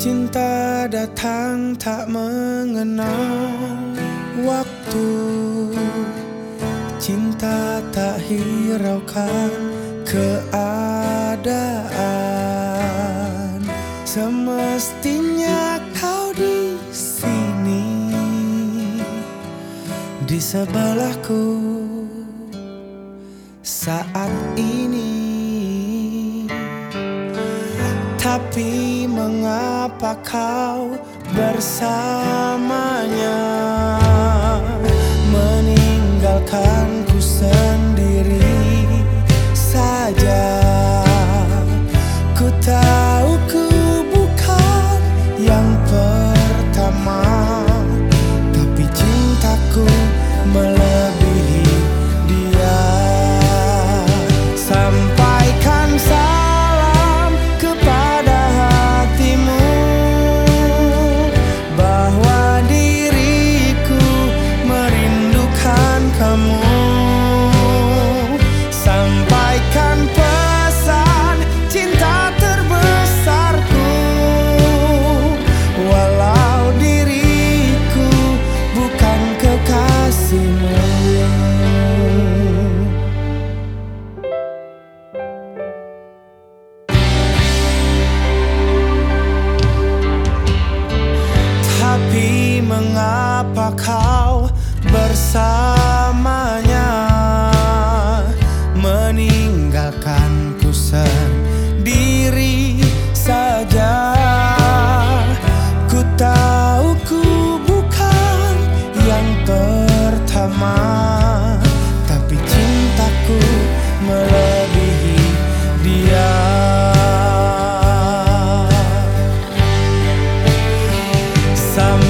Cinta datang tak mengenal waktu. Cinta tak hiraukan keadaan. Semestinya kau di sini Di sebelahku. Saat ini mengapa kau bersamanya Meninggalkanku kau bersamanya Meninggalkanku sendiri saja. Ku tahu ku bukan yang pertama Tapi cintaku melebihi dia. Sampaikan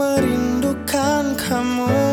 merindukan kamu